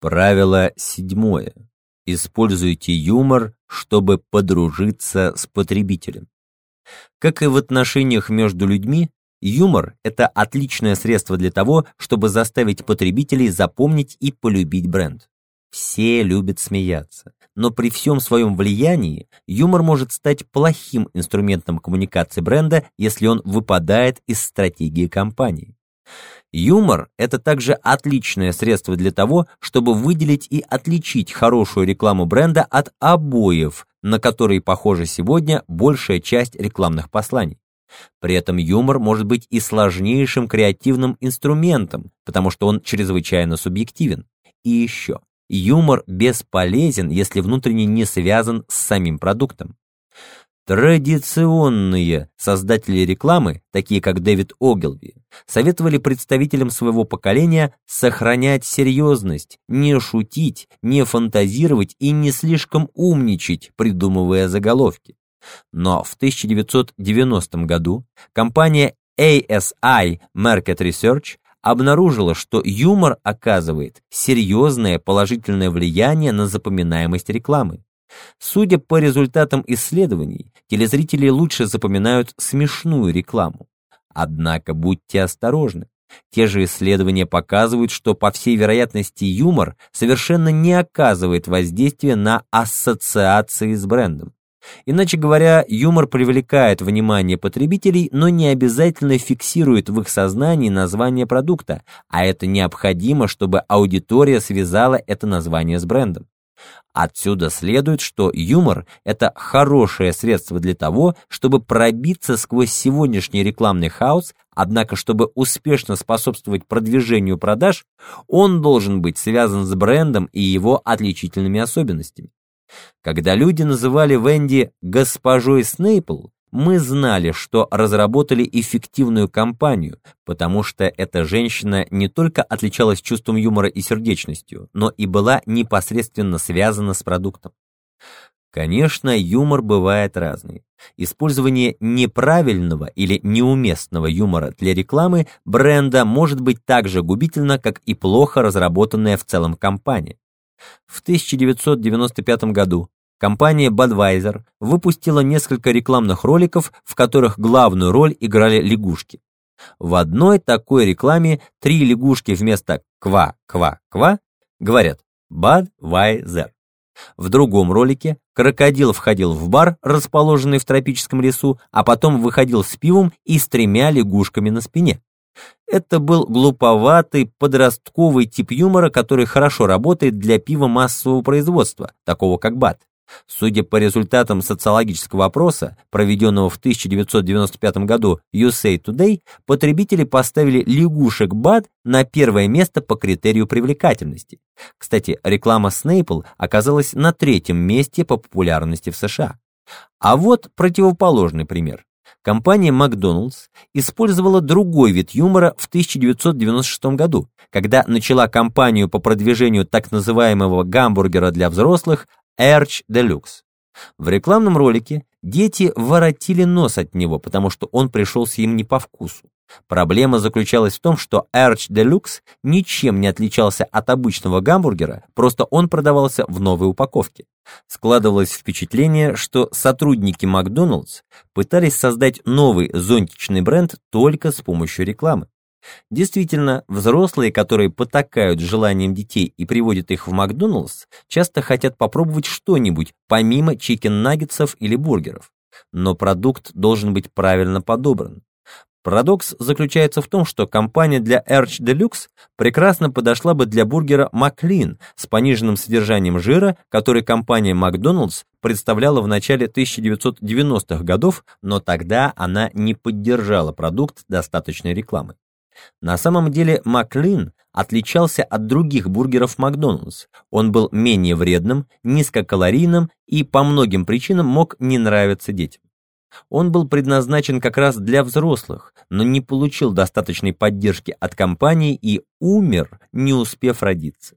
Правило седьмое. Используйте юмор, чтобы подружиться с потребителем. Как и в отношениях между людьми, юмор – это отличное средство для того, чтобы заставить потребителей запомнить и полюбить бренд. Все любят смеяться, но при всем своем влиянии юмор может стать плохим инструментом коммуникации бренда, если он выпадает из стратегии компании. Юмор – это также отличное средство для того, чтобы выделить и отличить хорошую рекламу бренда от обоев, на которые похожа сегодня большая часть рекламных посланий. При этом юмор может быть и сложнейшим креативным инструментом, потому что он чрезвычайно субъективен. И еще, юмор бесполезен, если внутренне не связан с самим продуктом. Традиционные создатели рекламы, такие как Дэвид Огилви, советовали представителям своего поколения сохранять серьезность, не шутить, не фантазировать и не слишком умничать, придумывая заголовки. Но в 1990 году компания ASI Market Research обнаружила, что юмор оказывает серьезное положительное влияние на запоминаемость рекламы. Судя по результатам исследований, телезрители лучше запоминают смешную рекламу. Однако будьте осторожны. Те же исследования показывают, что, по всей вероятности, юмор совершенно не оказывает воздействия на ассоциации с брендом. Иначе говоря, юмор привлекает внимание потребителей, но не обязательно фиксирует в их сознании название продукта, а это необходимо, чтобы аудитория связала это название с брендом. Отсюда следует, что юмор – это хорошее средство для того, чтобы пробиться сквозь сегодняшний рекламный хаос, однако чтобы успешно способствовать продвижению продаж, он должен быть связан с брендом и его отличительными особенностями. Когда люди называли Венди «госпожой Снейпл», мы знали, что разработали эффективную кампанию, потому что эта женщина не только отличалась чувством юмора и сердечностью, но и была непосредственно связана с продуктом. Конечно, юмор бывает разный. Использование неправильного или неуместного юмора для рекламы бренда может быть так же губительно, как и плохо разработанная в целом кампания. В 1995 году компания Budweiser выпустила несколько рекламных роликов, в которых главную роль играли лягушки. В одной такой рекламе три лягушки вместо «ква-ква-ква» говорят «Budweiser». В другом ролике крокодил входил в бар, расположенный в тропическом лесу, а потом выходил с пивом и с тремя лягушками на спине. Это был глуповатый подростковый тип юмора, который хорошо работает для пива массового производства, такого как Bud. Судя по результатам социологического опроса, проведенного в 1995 году USA Today, потребители поставили лягушек БАД на первое место по критерию привлекательности. Кстати, реклама Снейпл оказалась на третьем месте по популярности в США. А вот противоположный пример. Компания Макдоналдс использовала другой вид юмора в 1996 году, когда начала кампанию по продвижению так называемого гамбургера для взрослых Arch Deluxe. В рекламном ролике дети воротили нос от него, потому что он пришелся им не по вкусу. Проблема заключалась в том, что Arch Deluxe ничем не отличался от обычного гамбургера, просто он продавался в новой упаковке. Складывалось впечатление, что сотрудники Макдоналдс пытались создать новый зонтичный бренд только с помощью рекламы. Действительно, взрослые, которые потакают желанием детей и приводят их в Макдоналдс, часто хотят попробовать что-нибудь помимо чикен-наггетсов или бургеров. Но продукт должен быть правильно подобран. Парадокс заключается в том, что компания для Arch Deluxe прекрасно подошла бы для бургера Маклин с пониженным содержанием жира, который компания Макдоналдс представляла в начале 1990-х годов, но тогда она не поддержала продукт достаточной рекламы. На самом деле Маклин отличался от других бургеров Макдоналдс. Он был менее вредным, низкокалорийным и по многим причинам мог не нравиться детям. Он был предназначен как раз для взрослых, но не получил достаточной поддержки от компании и умер, не успев родиться.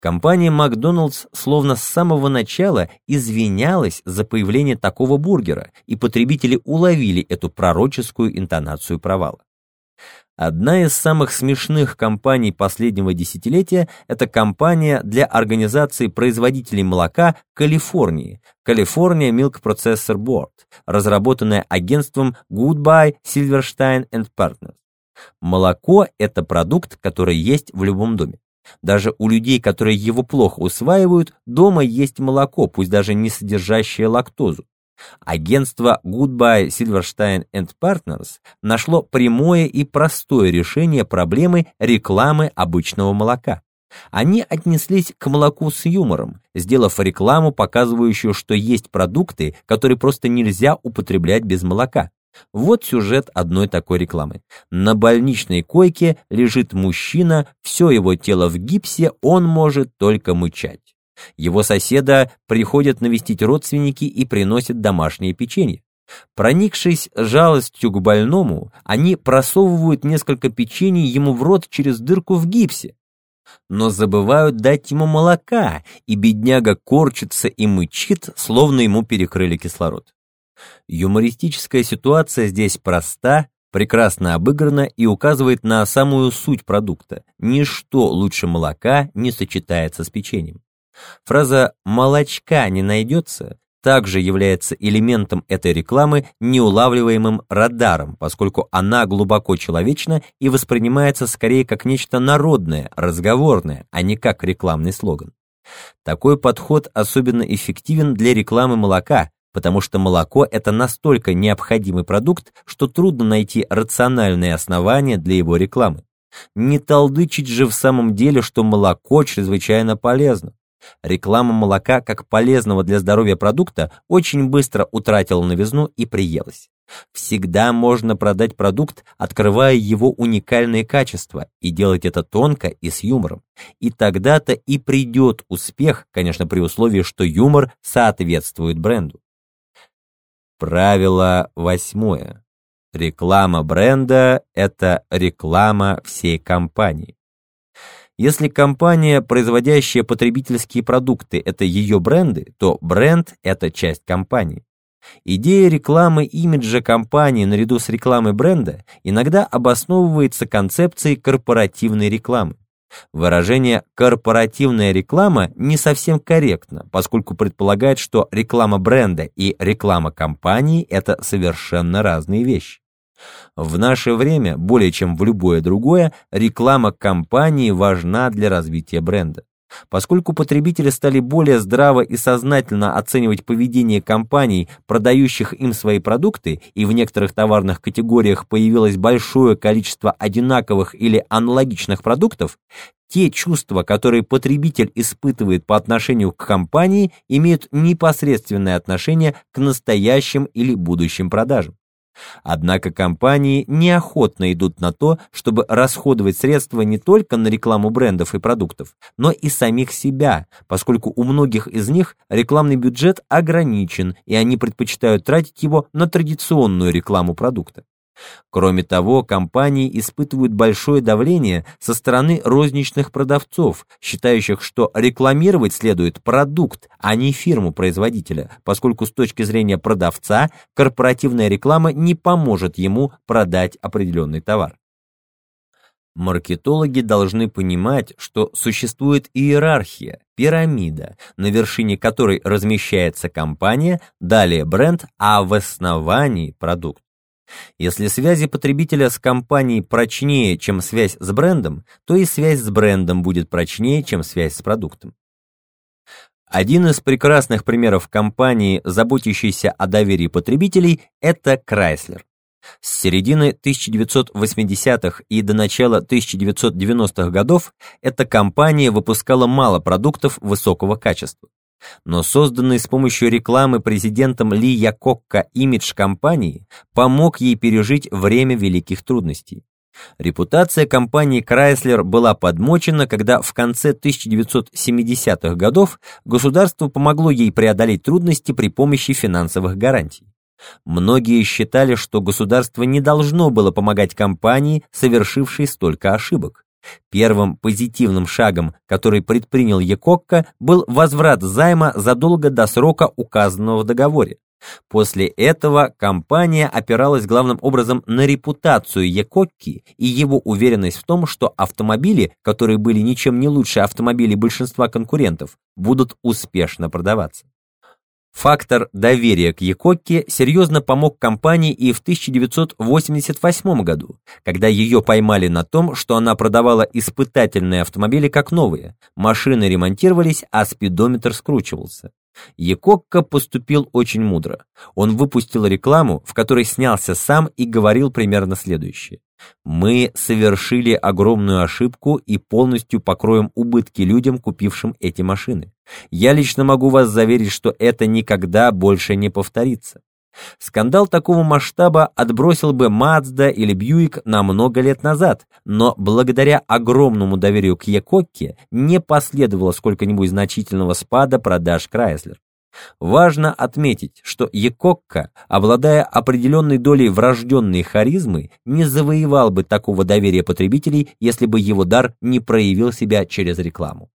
Компания Макдоналдс словно с самого начала извинялась за появление такого бургера, и потребители уловили эту пророческую интонацию провала. Одна из самых смешных компаний последнего десятилетия – это компания для организации производителей молока Калифорнии, California Milk Processor Board, разработанная агентством Goodbye Silverstein and Partners. Молоко – это продукт, который есть в любом доме. Даже у людей, которые его плохо усваивают, дома есть молоко, пусть даже не содержащее лактозу. Агентство Goodbye Silverstein and Partners нашло прямое и простое решение проблемы рекламы обычного молока. Они отнеслись к молоку с юмором, сделав рекламу, показывающую, что есть продукты, которые просто нельзя употреблять без молока. Вот сюжет одной такой рекламы. На больничной койке лежит мужчина, все его тело в гипсе, он может только мычать. Его соседа приходят навестить родственники и приносят домашнее печенье. Проникшись жалостью к больному, они просовывают несколько печений ему в рот через дырку в гипсе. Но забывают дать ему молока, и бедняга корчится и мычит, словно ему перекрыли кислород. Юмористическая ситуация здесь проста, прекрасно обыграна и указывает на самую суть продукта. Ничто лучше молока не сочетается с печеньем. Фраза «молочка не найдется» также является элементом этой рекламы, неулавливаемым радаром, поскольку она глубоко человечна и воспринимается скорее как нечто народное, разговорное, а не как рекламный слоган. Такой подход особенно эффективен для рекламы молока, потому что молоко – это настолько необходимый продукт, что трудно найти рациональные основания для его рекламы. Не толдычить же в самом деле, что молоко чрезвычайно полезно. Реклама молока как полезного для здоровья продукта очень быстро утратила новизну и приелась. Всегда можно продать продукт, открывая его уникальные качества, и делать это тонко и с юмором. И тогда-то и придет успех, конечно, при условии, что юмор соответствует бренду. Правило восьмое. Реклама бренда – это реклама всей компании. Если компания, производящая потребительские продукты, это ее бренды, то бренд – это часть компании. Идея рекламы имиджа компании наряду с рекламой бренда иногда обосновывается концепцией корпоративной рекламы. Выражение «корпоративная реклама» не совсем корректно, поскольку предполагает, что реклама бренда и реклама компании – это совершенно разные вещи. В наше время, более чем в любое другое, реклама компании важна для развития бренда. Поскольку потребители стали более здраво и сознательно оценивать поведение компаний, продающих им свои продукты, и в некоторых товарных категориях появилось большое количество одинаковых или аналогичных продуктов, те чувства, которые потребитель испытывает по отношению к компании, имеют непосредственное отношение к настоящим или будущим продажам. Однако компании неохотно идут на то, чтобы расходовать средства не только на рекламу брендов и продуктов, но и самих себя, поскольку у многих из них рекламный бюджет ограничен, и они предпочитают тратить его на традиционную рекламу продукта. Кроме того, компании испытывают большое давление со стороны розничных продавцов, считающих, что рекламировать следует продукт, а не фирму-производителя, поскольку с точки зрения продавца корпоративная реклама не поможет ему продать определенный товар. Маркетологи должны понимать, что существует иерархия, пирамида, на вершине которой размещается компания, далее бренд, а в основании продукт. Если связи потребителя с компанией прочнее, чем связь с брендом, то и связь с брендом будет прочнее, чем связь с продуктом. Один из прекрасных примеров компании, заботящейся о доверии потребителей, это Chrysler. С середины 1980-х и до начала 1990-х годов эта компания выпускала мало продуктов высокого качества но созданный с помощью рекламы президентом Ли Якокко имидж компании помог ей пережить время великих трудностей. Репутация компании Chrysler была подмочена, когда в конце 1970-х годов государство помогло ей преодолеть трудности при помощи финансовых гарантий. Многие считали, что государство не должно было помогать компании, совершившей столько ошибок. Первым позитивным шагом, который предпринял Якокко, был возврат займа задолго до срока, указанного в договоре. После этого компания опиралась главным образом на репутацию Якокки и его уверенность в том, что автомобили, которые были ничем не лучше автомобилей большинства конкурентов, будут успешно продаваться. Фактор доверия к Якокке серьезно помог компании и в 1988 году, когда ее поймали на том, что она продавала испытательные автомобили как новые, машины ремонтировались, а спидометр скручивался. Якокко поступил очень мудро. Он выпустил рекламу, в которой снялся сам и говорил примерно следующее. «Мы совершили огромную ошибку и полностью покроем убытки людям, купившим эти машины. Я лично могу вас заверить, что это никогда больше не повторится. Скандал такого масштаба отбросил бы Мазда или Бьюик на много лет назад, но благодаря огромному доверию к Якокке не последовало сколько-нибудь значительного спада продаж Крайслер. Важно отметить, что Якокка, обладая определенной долей врожденной харизмы, не завоевал бы такого доверия потребителей, если бы его дар не проявил себя через рекламу.